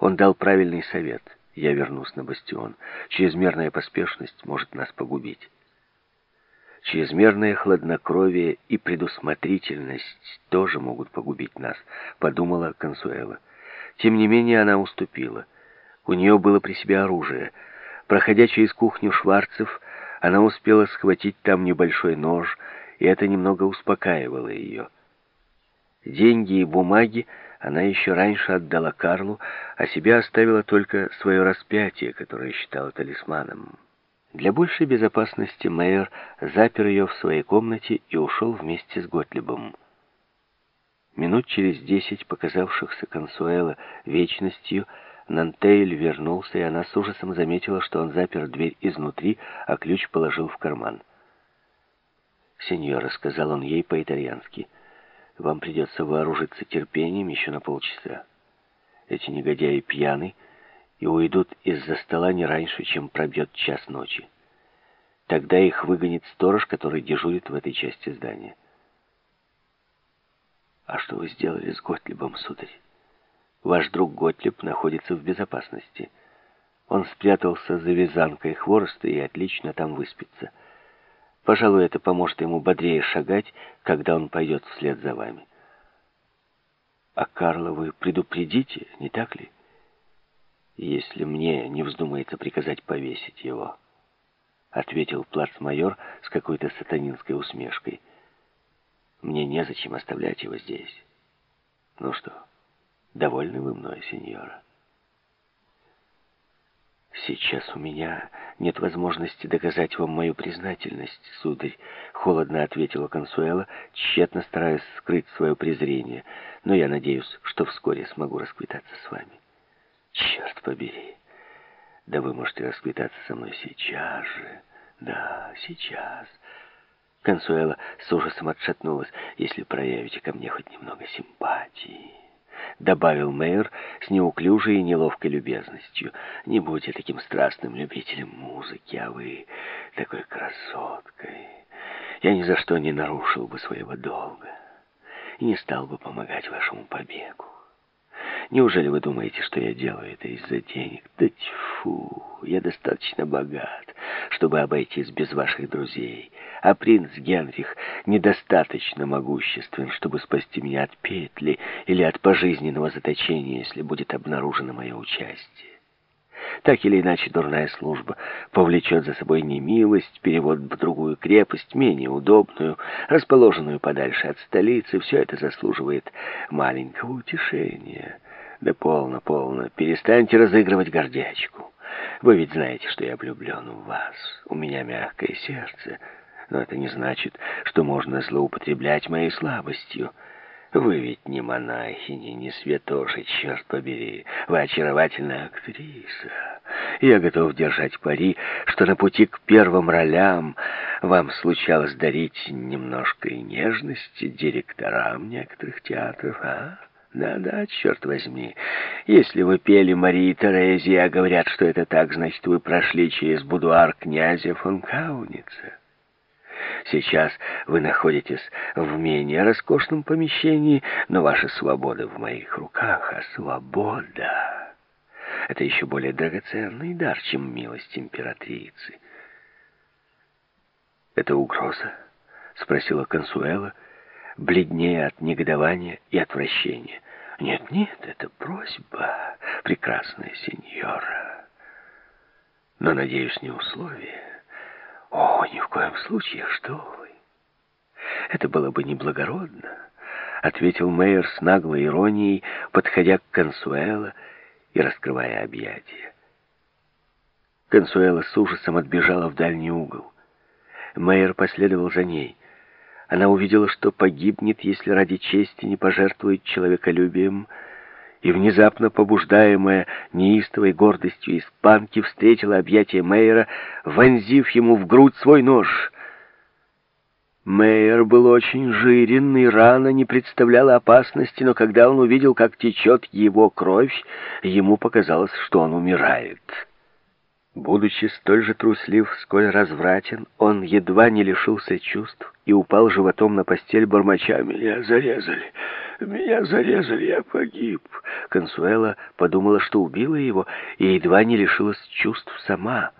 Он дал правильный совет. Я вернусь на бастион. Чрезмерная поспешность может нас погубить. Чрезмерное хладнокровие и предусмотрительность тоже могут погубить нас, подумала Консуэла. Тем не менее она уступила. У нее было при себе оружие. Проходя через кухню Шварцев, она успела схватить там небольшой нож, и это немного успокаивало ее. Деньги и бумаги она еще раньше отдала Карлу, а себе оставила только свое распятие, которое считала талисманом. Для большей безопасности Мэйер запер ее в своей комнате и ушел вместе с Готлибом. Минут через десять, показавшихся Консуэла вечностью, Нантейль вернулся, и она с ужасом заметила, что он запер дверь изнутри, а ключ положил в карман. «Сеньора», — сказал он ей по-итальянски, — «вам придется вооружиться терпением еще на полчаса. Эти негодяи пьяны, — и уйдут из-за стола не раньше, чем пробьет час ночи. Тогда их выгонит сторож, который дежурит в этой части здания. А что вы сделали с Готлибом, сударь? Ваш друг Готлиб находится в безопасности. Он спрятался за вязанкой хвороста и отлично там выспится. Пожалуй, это поможет ему бодрее шагать, когда он пойдет вслед за вами. А Карла вы предупредите, не так ли? если мне не вздумается приказать повесить его», — ответил плацмайор с какой-то сатанинской усмешкой. «Мне незачем оставлять его здесь. Ну что, довольны вы мной, сеньора?» «Сейчас у меня нет возможности доказать вам мою признательность, сударь», — холодно ответила Консуэла, тщетно стараясь скрыть свое презрение. «Но я надеюсь, что вскоре смогу расквитаться с вами». Черт побери. Да вы можете расквитаться со мной сейчас же. Да, сейчас. Консуэла с ужасом отшатнулась. Если проявите ко мне хоть немного симпатии. Добавил мэр с неуклюжей и неловкой любезностью. Не будьте таким страстным любителем музыки, а вы такой красоткой. Я ни за что не нарушил бы своего долга и не стал бы помогать вашему побегу. Неужели вы думаете, что я делаю это из-за денег? Да тьфу, я достаточно богат, чтобы обойтись без ваших друзей. А принц Генрих недостаточно могуществен, чтобы спасти меня от петли или от пожизненного заточения, если будет обнаружено мое участие. Так или иначе, дурная служба повлечет за собой немилость, перевод в другую крепость, менее удобную, расположенную подальше от столицы. Все это заслуживает маленького утешения». Да полно, полно. Перестаньте разыгрывать гордячку. Вы ведь знаете, что я влюблен в вас. У меня мягкое сердце. Но это не значит, что можно злоупотреблять моей слабостью. Вы ведь не монахини, не святоши, черт побери. Вы очаровательная актриса. Я готов держать пари, что на пути к первым ролям вам случалось дарить немножко и нежности директорам некоторых театров, а? Да-да, черт возьми. Если вы пели Марии Терезии, а говорят, что это так, значит, вы прошли через будуар князя фон Кауница. Сейчас вы находитесь в менее роскошном помещении, но ваша свобода в моих руках, а свобода — это еще более драгоценный дар, чем милость императрицы. «Это угроза?» — спросила Консуэла, — бледнее от негодования и отвращения. «Нет, нет, это просьба, прекрасная сеньора. Но, надеюсь, не условие. О, ни в коем случае, что вы! Это было бы неблагородно», — ответил Мейер с наглой иронией, подходя к Консуэло и раскрывая объятия. Консуэла с ужасом отбежала в дальний угол. Мейер последовал за ней. Она увидела, что погибнет, если ради чести не пожертвует человеколюбием, и, внезапно побуждаемая неистовой гордостью испанки, встретила объятие Мейера, вонзив ему в грудь свой нож. Мейер был очень жирен, и рана не представляла опасности, но когда он увидел, как течет его кровь, ему показалось, что он умирает. Будучи столь же труслив, сколь развратен, он едва не лишился чувств и упал животом на постель бормоча. «Меня зарезали! Меня зарезали! Я погиб!» Консуэла подумала, что убила его, и едва не лишилась чувств сама.